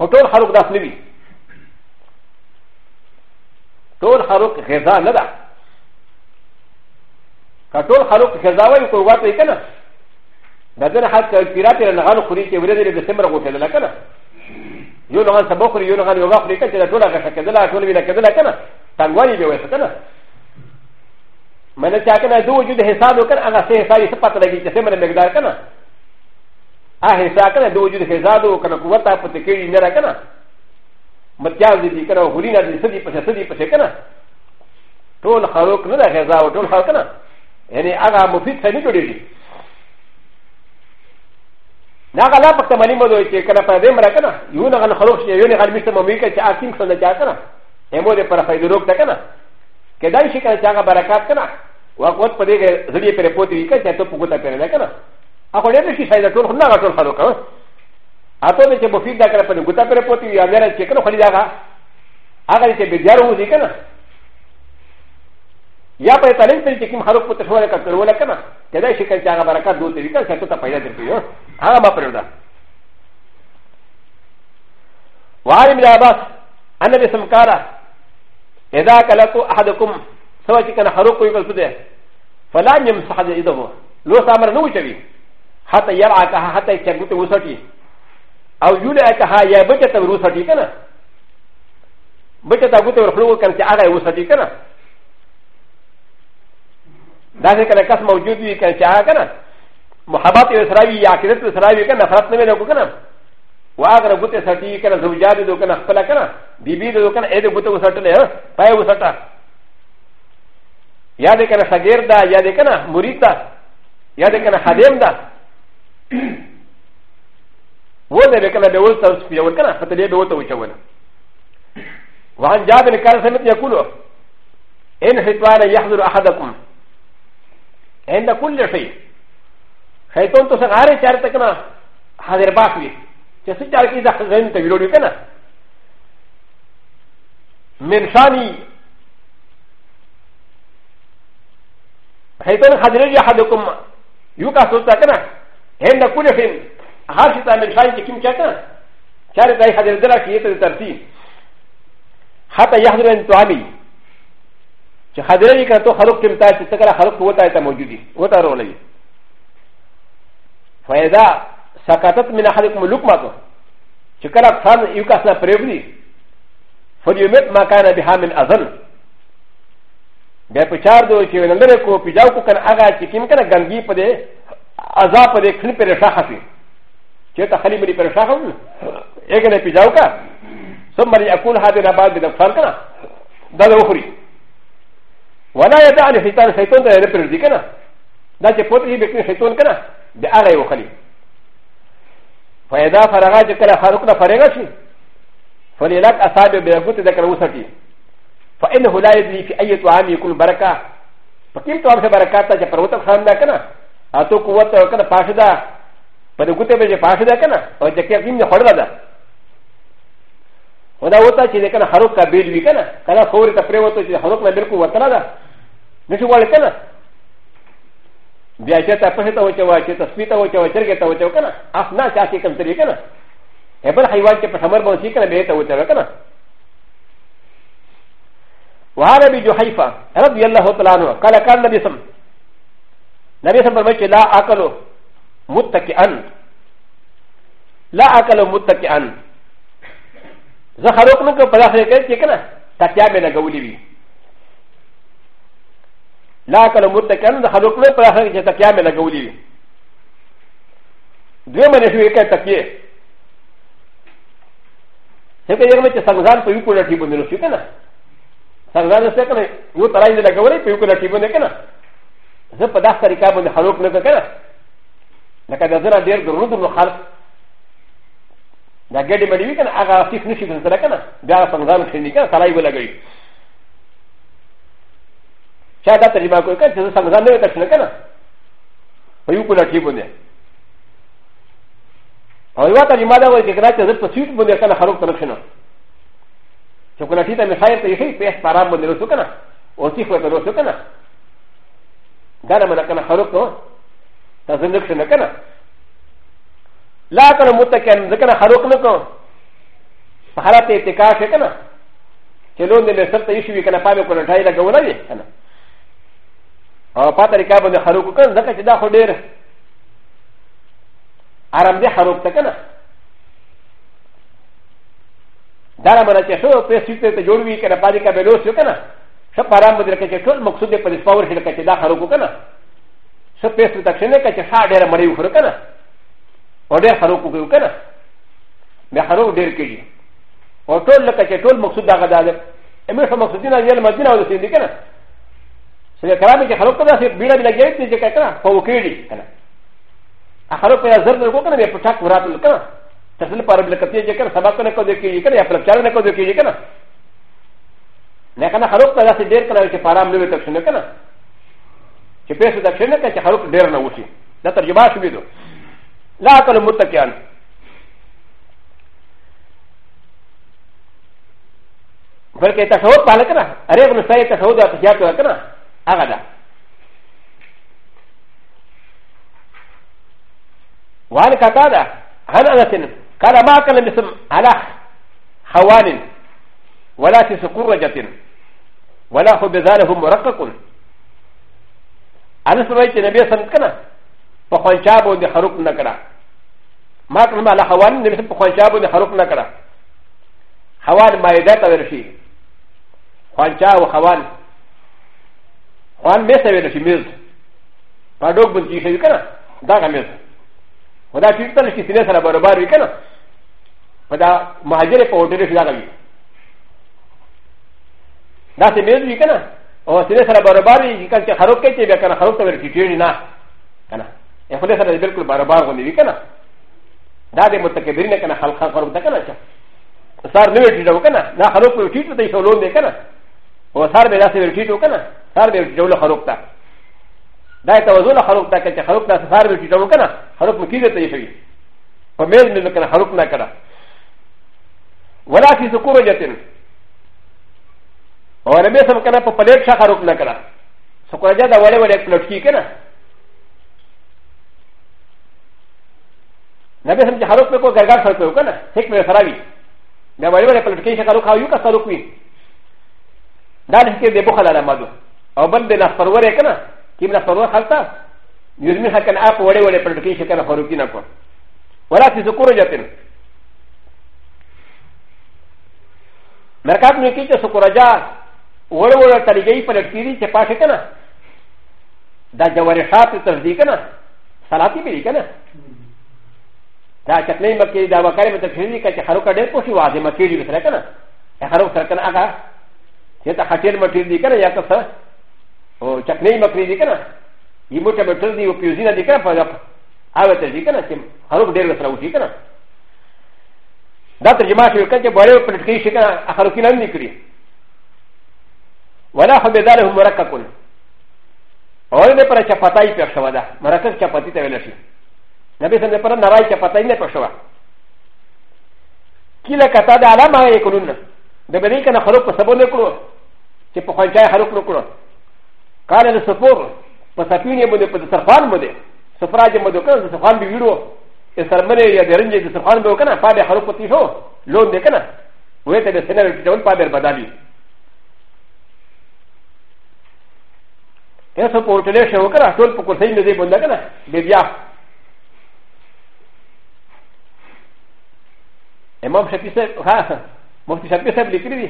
هټول خلق داس نه وی ټول خلق غذا نه ده کټول خلق غذا وای کوی واته کنه بدر حد کې پیرات نه غل خوري چې ورته د سمره غوته نه کنه یو لغان سبخوري یو لغان یو غفری کنه ټول غشه کده ټول وی نه کده کنه څنګه وی به وسه کنه م ن ه چاکه نه دو وجود حساب وکړ هغه سه حساب یې پته لګي چې څومره مقدار کنه ا حساب کنه دو وجود حساب وکړ قوت په تکې نه را کنه متیاز دي کنه غوري نه دي سدي پسه سدي پسه کنه ټول خلق نه ده حساب ټول خلق کنه یعنی هغه مفید څه نه جوړیږي دا غلا په تمنې مده چې کنه په دې مره کنه یو نه غل خلق شي یو نه غل مشته مې کې چې اکیم څه نه چا کنه همو دې پر فائدې روک ده کنه けだいしかちゃがばらかっかな。わこっぱでずりぺれぽていかちゃとぽこたぺれだから。あこれのしさいだとほながとはどか。あとでちぼフィーダーからぽてごたぺれぽてやねらちかのほりだが。あがりてべじゃろうじかな。やっぱりタレントにてきもはろぽてほらかとらかな。けだいしかちゃがばらかどうていかちゃとたぱいだとよ。あがまぷれだ。わありみだば。あなべさんから。اذا كلت احدكم سوى كان حروق يقول سده فلا يمسح يده لو سامر نو شوي حتى يرعاكها حتى يكبت وسطي او يلعكها يا بجت وسطي كنا بجت وسطي وخلوه كان تعالى وسطي كنا ذلك كان كاس موجود كان تعالى كنا محبات اسرائيل يا كذب اسرائيل كان نفرت نمي لو كنا واغر غوته سټی کنه زوجاده دو کنه خپل کنه بیبی دو کنه اې دې غوته وسټلې ها پای وسټا یا دې کنه صغیر دا یا دې کنه مرید دا یا دې کنه خادم دا و دې کنه به ولته اوس پیو کنه په دې به ولته وچول وعن جابر قال سمعت يقول ان حتوان يحضر احدكم عند كل شيء حيثون تسغاري شارتكنا حاضر باقي ا س ي ت ا ر ك ي ز ا خ ز ن ت ب ي ل و ن ي ك ن ا من شاني حيث خزرج احدكم يوكا سلطاكنا هند كل فين هاشتا من شاني كم شاكا شارك اي حزر درا في يتر ترتيب حتى يحضر ان تعمي شخزرج كان تو خلق تمتاز تتكرا خلق وتا موجودي وتا رولي فاذا سكتت من احدكم لقمته شكرا فان يكاسنا بريبلي فليمت ما كان بها من اذن بیا په چار دو چې ولندر کو پیجاو کو کنه هغه چې کیم کنه ګنګي په دې عذاب په دې خل پر شاخه شي چې ته خلی مری پر شاخه یې کنه پیجاو کا ثم لري اقول هذه نبات بدفان کنه دا له اخري ولا يدع الشيطان شيطان ته پر دې کنه دا چې پوتې به شیطان کنه دا هغه وخلی فاذا فرغت كلا خلقنا فرغتي فليلك اصابع بيغوت ذكر وسطي فانه لا يدري في اي طعام يكون بركه فكيف طعام في بركاته جا پروتك خاندا كنا اتو قوت كنا پاشدا پر گوتے بجے پاشدا كنا اور جکیا کیم نے خڑدا دا ودا ہوتا چے کنا خروق کا بیل وی کنا کلا خور تا پرے ہوتا چے خروق نہ بالکل وتنا دا نشو والے کنا بیا چې ته په ته وچو چې ته سپیته وچو چرګه ته وچو کنه اسنا چا چې کوم طریقه نه هبل حیوان چې په خمر باندې کنه به ته وچو کنه وعن ابي جحيفه رضي الله تعالى عنه قال قال النبي صلى النبي صلى الله عليه وسلم لا اكل متكئا لا اكل متكئا زخرق نکو په داخله کې کنه تکیا به لګولې وي لا كلام مرتا كان ده خلوك لا فلا خلق جتا كيام لا قولي دوما نشو يكا تكيه هكا يغمي چه سنگزان پا يوكو لٹی بندنو شو کنا سنگزان نسته کنا یو ترائن لگا ولی پا يوكو لٹی بندن کنا زب پا داس طریقہ بند خلوک نکا کنا لکا ده زنا دیر درون درون خلق دا گیڑی مڈیوی کنا آغا سیخ نشی بندن کنا بیا سنگزان شنی کنا ترائی بلگوی チャーターリマークがちょっとサムザンでたしなかな。パユコラキボネ。パユワタリマダウェイがちょっとスイートボネからハローコレクション。チョコラキタメサイトリヘイペスパラボネロソカナ。おシフォトロソカナ。ダラマナカナハロコ。タズンレクションかな。ラカラムタケンズカナハロコノコ。パハラテテカーシェカナ。チェロンでメソットイシュウィカナパメコラタイラガウラリカナ。او په طریقه باندې خروق وکړ ځکه چې دا خو ډېر آرام دې خروق ته کنه دا رامنه چې شو په سیټ ته جوړ وی کنه پاتې کا بلوس یو کنه شپ آرام باندې کې ټول مقصود په دې پاور کې چې دا خروق وکنه شپ په سیټ ته نه کې ښا ډېر مړی وخره کنه او ډېر خروق وکړو کنه به خروق ډېر کېږي او ټول لکه چې ټول مقصود دا غدا دې امه مقصودینه یې مدینه او سیندي کنه それから見て、ハローからビラビラゲーティジェカナ、フォーケリカナ。アハローからザルのコカナでプタクラブルカナ。タスルパラブルカティジェカナ、サバカナコデキリカナ、プラチャナコデキリカナ。なかなハローからデータナ、パラムルカシュナカナ。チペスダシュナカチハローデーナウシ。だったら、ジバシュビド。ラカルムタキャン。بلکہ تصور پالکنا ارے اپنے سائے تصور جاتا کیا کرنا هغه ده وعن قتادة عن أنس قال ما أكل مثل على خوان ولا في سكورجة ولا خبزانه مرقق أنس رأيت النبي صلى الله عليه وسلم فخوانشا بودي خروق نكرا ما أكل على خوان النبي فخوانشا بودي خروق نكرا خوان ما يدات ورشي خوانشا وخوان ワンメスウェルシミルズ。パドグブジシェルカナ、ダガミルズ。ウダチュータルシティレサラバラバリカナ。ウダマハジェレポーテレシラガミ。ダセミルズカナ。おしれさらばらばり、かんちゃはろけてべからはろたべきゅうにな。かな。えほれさらべるばらばらごにびかな。だでもたけびなかなはかはろたかなちゃ。さあ、ぬれちゅうのかな。なはろくきゅうとでしょうろんでかな。おさらべらせるきゅうとかな。سر به جوړ خلق تا دا توازن خلق تا چې خلق تا سر به جوړ کنه خلق مکیږي ته شي په مېز نه کنه خلق نه کړه ولا فی ذکور جتن اور به سم کنه په پلیټ شا خلق نه کړه سکو جا دا وړه وړه پلیټ کی کنه نبی سم چې خلق په کو ګرګار خلق یو کنه هیڅ مې خرابي دا وړه وړه پلیټ کی شا خلق خو یو کا خلق وی دا د کې د بخلا نه مادو او بل د نخپرور یې کنه کیم نخپرور خلتا یزمی حکن اپ وړې وړې پرټکی شي کنه فاروقی نه کو ولا سی سکور جاتن مرکات نو کې چې سکور جا وړ وړ تلګي پرټکی چې پاشه کنه دا جوارحات تصدیق کنه صلاتی به کنه دا چکنی مکی دا وکړې مته فهمي کچ خرو کډې کوشي واځي مکی دې سره کنه خرو سره کنه هغه چې ته خټیر مټیر دې کنه یا ته او چکنه مکری دی کنه یی موټه بتل دی او پیوزینه دی کنه په هغه ته دی کنه چې حروف ډیر سره وتی کنه دا ترجمه شوی کنه چې بړې پلټ کې شي کنه اخر کې نه نکړي ولا حمداله مرککل اور دې پر چپتاي په شوا ده مرکک چپتی ته ویل شي نبی سم دې پر نړۍ چپتاي نه په شوا کله کتا ده علامه یې کولونه د بری کنه خلق په سبب نه کړو چې په خوانچای خلق نه کړو قال ا ل س ف و ر فسفيني مدى قد سفان مدى سفراج مدى كان سفان بيرو سرمني يا درنجي سفان بيرو كان فابي حروفتي شو لون دكنا ويتا بسنه الكتاب فابي البدالي ا س ف و ر تلاشى وكنا تول فكوسين لدي بندكنا بيبيا امام شكيسه ها مفتي شكيسه بلكريدي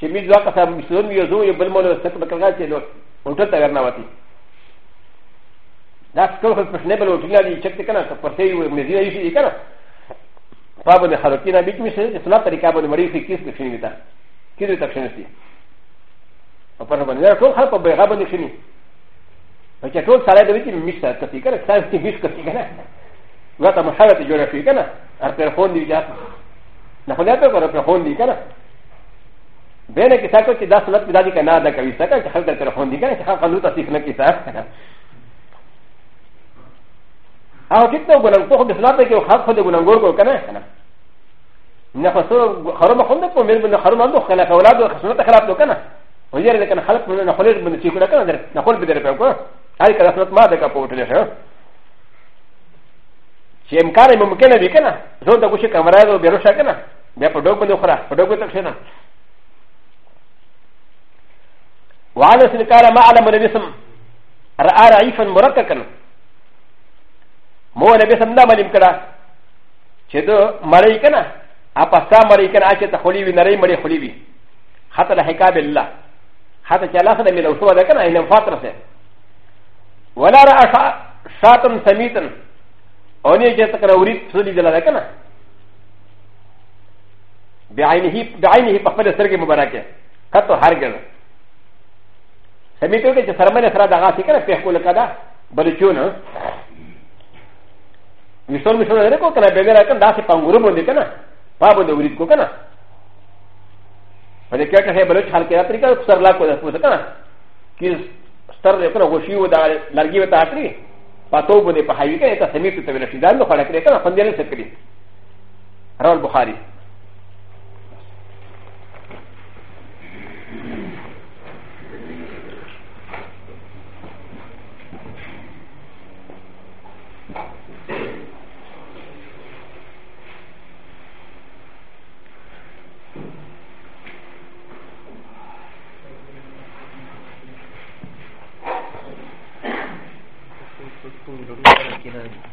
چې می دوه کسه مسلمان یو زو یو بل مول سره په کلګا چې نو اونټه تا ورنا وتی دا څکل خو په شنه بل وټل دي چې کنه ته پرته یو مې دی شي کنه په باندې خلکینا بیت می سره اسلام طریقه باندې مړی شي کیس نشي وتا کیږي تک شنه شي او په باندې ټول خلک په بیغه باندې شني په چې ټول سره دې چې میشته کتی کنه تاسو کې هیڅ کتی کنه وته محاوله جوړه شي کنه ار پر خون دی یا نه خو نه پر پر خون دی کنه ب ن ك ي س ا ك و ش د ا س ن ت ب د ا د ي ك ن ا د ا ك و ي س ا ك ا خ ل ت ا ل ت ر ف و ن د ي ك ا ش خ ا ق ن و ت ا س ي ك ن ك ي س ا ك ا و ك ت ن ا غ ن م ت و خ د س ل ا ت ك ي و خ ا ق خ د غ ن م غ و ر ك و ك ن ا ن ف س و خ ر م خ ن د ك و م ي ر ب ن خ ر م ا ن د و خ ل ا ك و ل ا د و خ س ن ت خ ل ا ب د و ك ن ا و ي ر ل ك ن خ ل ق من ن خ ل ر ب ن ت ي ك و ل ك ن ا ن خ ل ب د ر ب ك و ه ل ك ا س ن ت ما د ك ا ب و ت ل ش ه ش ي م ك ا ن ممكن ا ب ي ك ن ا زود ا ك و ش ك ا م ر ا د و ب ي ر و ش ا ك ن ا ب ي ا ب د و ك ن د و خ ر ا ب د و ك ن د و ش ن ا وعن سنكار ما علم نبسم رأى رعيفا مرككا مو نبسم لا ملم كلا شدو مريكنا أبسا مريكنا أشي تخليبي نري مري خليبي حتى لحكا بالله حتى جلاسة من الوشوة ذكنا إلى فاطرة ولا رأى شاطم سميتا أوني جاتك نوريد سولي دلا ذكنا بعينه بعينه بقبل السرق مباركة قطو هرقل サミトでサマレスラダーシカラペコルカダ、バリチューナ。ミソミソレコカラベベラカンダシパングルボディカナ、パブドウリコカナ。パレキャカヘブルチハケアプリカ、サラコダフォザカナ。キズスタレコラウシウダラギウタアプリ、パトブディパハイケタサミトテベルシダンドファレクレカナ、ファンデルセクリ。ラウルボハリ。know.